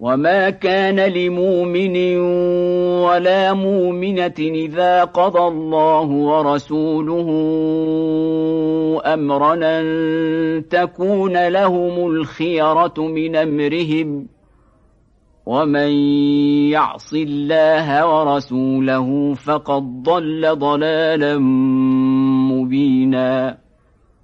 وما كان لمؤمن ولا مؤمنة إذا قضى الله ورسوله أمرا أن تكون لهم الخيرة من أمرهم ومن يعص الله ورسوله فقد ضل ضلالا مبينا